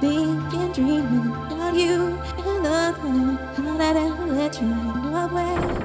Thinking, dreaming about you and the thought that I let you in away.